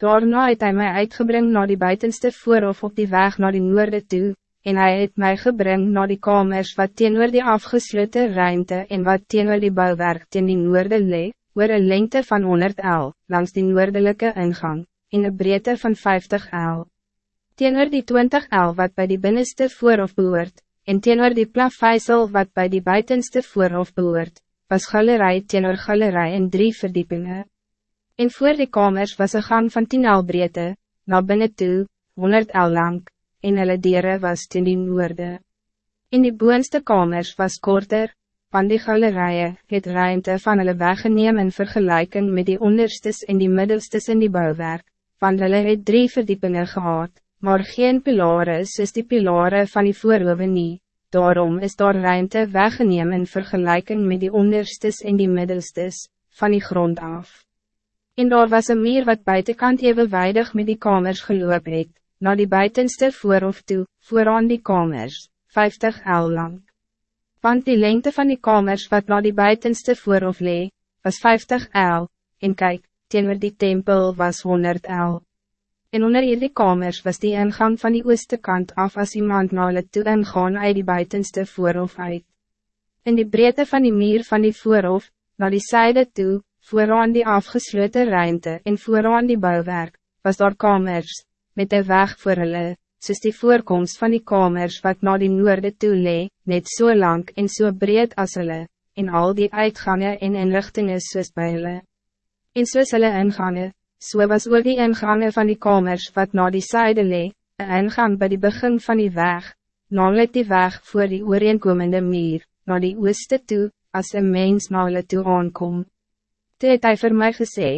Daarna het hij mij uitgebring naar die buitenste voorhof op die weg naar die noorde toe, en hij het mij gebring naar die kamers wat teenoor die afgesloten ruimte en wat teenoor die bouwwerk teen die noorde lee, oor een lengte van 100 L, langs die noordelike ingang, en een breedte van 50 L. Teenoor die 20 L wat bij die binnenste voorhof behoort, en teenoor die plafijsel wat bij die buitenste voorhof behoort, was galerij teenoor galerij in drie verdiepingen. En voor die kamers was een gang van 10 L breedte, na binnen toe, 100 L lang, en hulle dieren was ten die noorde. In die boonste kamers was korter, van die galerijen het ruimte van hulle weggeneem in vergelijking met die onderstes en die middelstes in die bouwwerk, van hulle het drie verdiepingen gehad, maar geen pilare soos die pilare van die voorhoewe nie, daarom is daar ruimte weggeneem in vergelijking met die onderstes en die middelstes, van die grond af. En daar was een meer wat buitenkant evenwijdig met die kamers geloop het, na die buitenste voorhof toe, vooraan die kamers, 50 el lang. Want die lengte van die kamers wat na die buitenste voorhof lee, was 50 el, en kijk, teenoor die tempel was 100 el. En onder die kamers was die ingang van die ooste kant af als iemand na hulle toe ingaan uit die buitenste voorhof uit. In die breedte van die muur van die voorhof, na die zijde toe, vooraan die afgesloten ruimte en vooraan die bouwwerk, was daar kamers, met de weg voor hulle, soos die voorkomst van die kamers wat na die noorde toe lee, net zo so lang en zo so breed as hulle, en al die uitgangen en inrichtingen soos by hulle. En soos hulle ingange, so was ook die ingange van die kamers wat na die zijde lee, een ingang bij die begin van die weg, namelijk die weg voor die ooreenkomende meer, na die ooste toe, als een mens na hulle toe aankom. Toe het hy vir my gesê,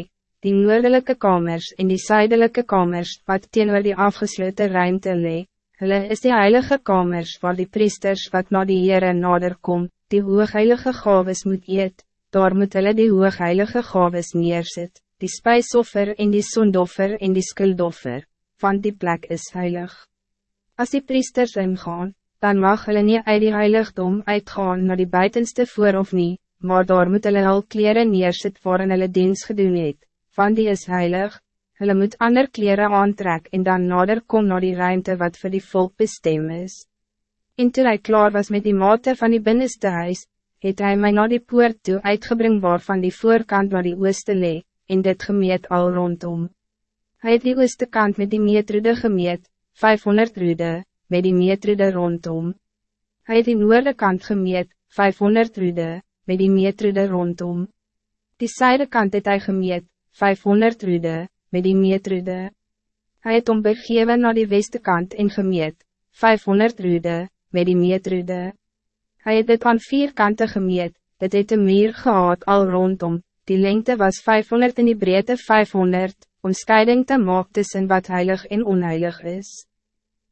die noordelijke kamers en die zuidelijke kamers, wat teenoor die afgesloten ruimte lee, hulle is die heilige kamers waar die priesters wat na die Heere nader kom, die hoogheilige gaves moet eet, daar moet hulle die hoogheilige gaves neersit, die spijsoffer en die sondoffer en die skuldoffer, want die plek is heilig. Als die priesters ingaan, dan mag hulle nie uit die heiligdom uitgaan naar die buitenste voor of nie, maar daar moet hulle al kleren neersit waarin hulle diens gedoen het, van die is heilig, hulle moet ander kleren aantrek en dan nader kom naar die ruimte wat voor die volk bestem is. En toen hij klaar was met die mate van die binnenste huis, het hij mij naar die poort toe uitgebring waarvan die voorkant waar die ooste lee, en dit gemeet al rondom. Hij het die ooste kant met die meetrude gemeet, 500 rude, met die meetrude rondom. Hij het die noorde kant gemeet, 500 rude, met die meetrude rondom. Die zijde kant het hy gemeet, 500 rude, met die meetrude. Hij het om begeven naar die westekant en gemeet, 500 rude, met die meetrude. Hij het dit aan vier kanten gemeet, dit het een meer gehad al rondom, die lengte was 500 en die breedte 500, om scheiding te maken tussen wat heilig en onheilig is.